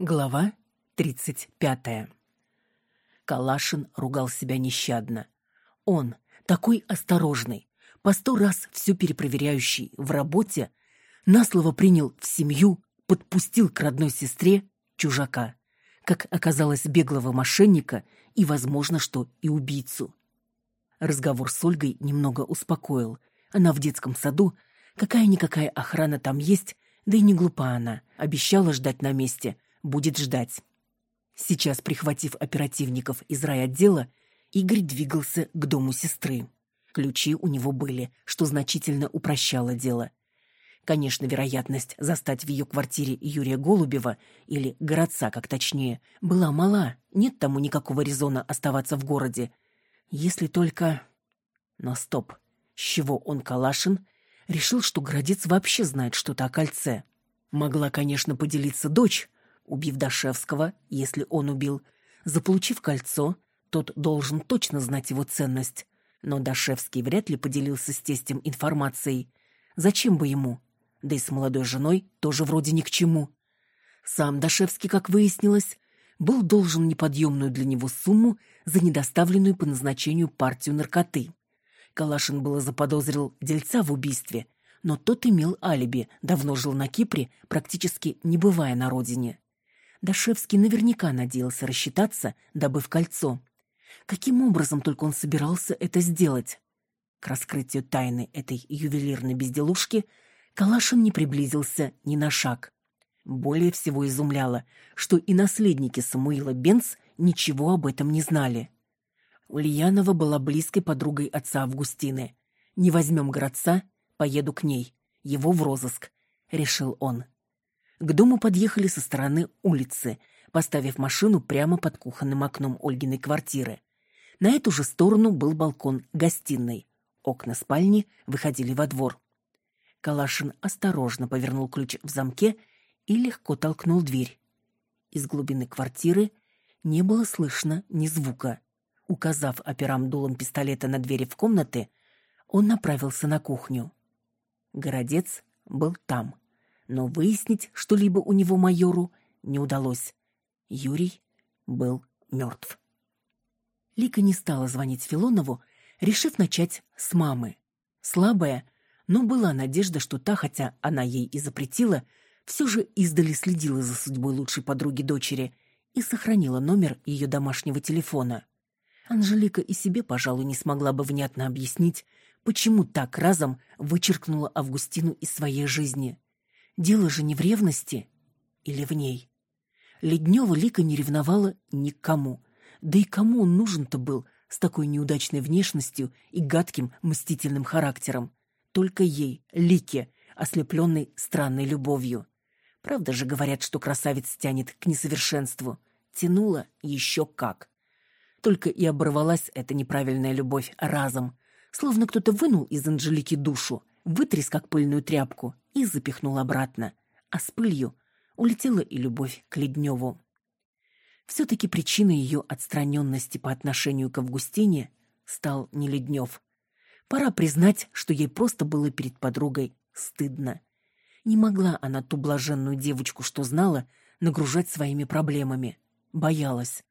Глава тридцать пятая. Калашин ругал себя нещадно. Он, такой осторожный, по сто раз все перепроверяющий в работе, на слово принял в семью, подпустил к родной сестре чужака, как оказалось беглого мошенника и, возможно, что и убийцу. Разговор с Ольгой немного успокоил. Она в детском саду, какая-никакая охрана там есть, да и не глупа она, обещала ждать на месте, будет ждать. Сейчас, прихватив оперативников из райотдела, Игорь двигался к дому сестры. Ключи у него были, что значительно упрощало дело. Конечно, вероятность застать в ее квартире Юрия Голубева, или городца, как точнее, была мала, нет тому никакого резона оставаться в городе. Если только... Но стоп, с чего он, Калашин, решил, что городец вообще знает что-то о кольце? Могла, конечно, поделиться дочь, убив Дашевского, если он убил. Заполучив кольцо, тот должен точно знать его ценность. Но Дашевский вряд ли поделился с тестем информацией. Зачем бы ему? Да и с молодой женой тоже вроде ни к чему. Сам Дашевский, как выяснилось, был должен неподъемную для него сумму за недоставленную по назначению партию наркоты. Калашин было заподозрил дельца в убийстве, но тот имел алиби, давно жил на Кипре, практически не бывая на родине. Дашевский наверняка надеялся рассчитаться, добыв кольцо. Каким образом только он собирался это сделать? К раскрытию тайны этой ювелирной безделушки Калашин не приблизился ни на шаг. Более всего изумляло, что и наследники Самуила Бенц ничего об этом не знали. Ульянова была близкой подругой отца Августины. «Не возьмем городца, поеду к ней. Его в розыск», — решил он. К дому подъехали со стороны улицы, поставив машину прямо под кухонным окном Ольгиной квартиры. На эту же сторону был балкон гостиной. Окна спальни выходили во двор. Калашин осторожно повернул ключ в замке и легко толкнул дверь. Из глубины квартиры не было слышно ни звука. Указав операм дулом пистолета на двери в комнаты, он направился на кухню. Городец был там но выяснить что-либо у него майору не удалось. Юрий был мертв. Лика не стала звонить Филонову, решив начать с мамы. Слабая, но была надежда, что та, хотя она ей и запретила, все же издали следила за судьбой лучшей подруги дочери и сохранила номер ее домашнего телефона. Анжелика и себе, пожалуй, не смогла бы внятно объяснить, почему так разом вычеркнула Августину из своей жизни. Дело же не в ревности или в ней. Леднева Лика не ревновала никому. Да и кому он нужен-то был с такой неудачной внешностью и гадким мстительным характером? Только ей, Лике, ослепленной странной любовью. Правда же говорят, что красавец тянет к несовершенству. Тянула еще как. Только и оборвалась эта неправильная любовь разом. Словно кто-то вынул из Анжелики душу, вытряс как пыльную тряпку и запихнул обратно, а с пылью улетела и любовь к Ледневу. Все-таки причиной ее отстраненности по отношению к Августине стал не Леднев. Пора признать, что ей просто было перед подругой стыдно. Не могла она ту блаженную девочку, что знала, нагружать своими проблемами. Боялась.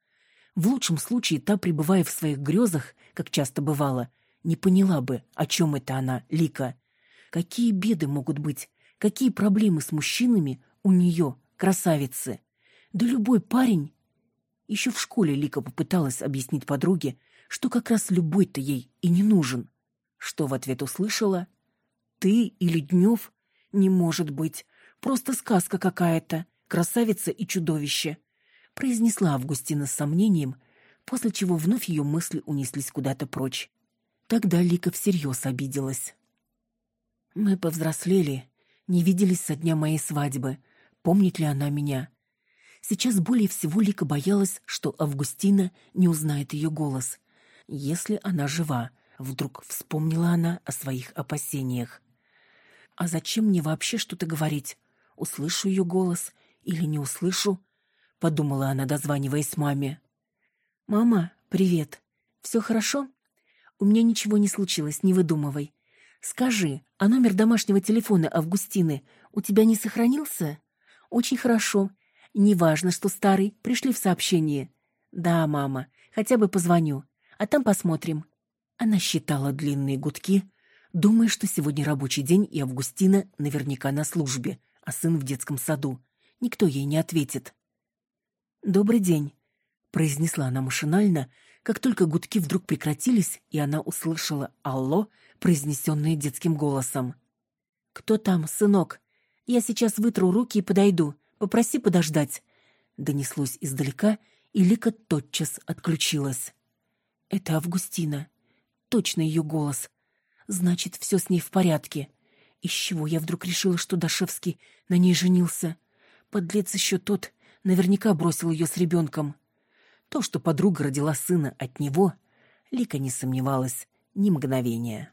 В лучшем случае та, пребывая в своих грезах, как часто бывало, не поняла бы, о чем это она, Лика, Какие беды могут быть, какие проблемы с мужчинами у нее, красавицы. Да любой парень... Еще в школе Лика попыталась объяснить подруге, что как раз любой-то ей и не нужен. Что в ответ услышала? «Ты или Днев? Не может быть. Просто сказка какая-то. Красавица и чудовище», — произнесла Августина с сомнением, после чего вновь ее мысли унеслись куда-то прочь. Тогда Лика всерьез обиделась. Мы повзрослели, не виделись со дня моей свадьбы. Помнит ли она меня? Сейчас более всего Лика боялась, что Августина не узнает ее голос. Если она жива, вдруг вспомнила она о своих опасениях. А зачем мне вообще что-то говорить? Услышу ее голос или не услышу? Подумала она, дозваниваясь маме. «Мама, привет. Все хорошо? У меня ничего не случилось, не выдумывай. Скажи, а номер домашнего телефона Августины у тебя не сохранился? Очень хорошо. Неважно, что старый, пришли в сообщение. Да, мама, хотя бы позвоню, а там посмотрим. Она считала длинные гудки, думая, что сегодня рабочий день, и Августина наверняка на службе, а сын в детском саду. Никто ей не ответит. «Добрый день», — произнесла она машинально, как только гудки вдруг прекратились, и она услышала «Алло», произнесенное детским голосом. «Кто там, сынок? Я сейчас вытру руки и подойду. Попроси подождать». Донеслось издалека, и Лика тотчас отключилась. «Это Августина. Точно ее голос. Значит, все с ней в порядке. Из чего я вдруг решила, что Дашевский на ней женился? Подлец еще тот, наверняка бросил ее с ребенком. То, что подруга родила сына от него, Лика не сомневалась ни мгновения.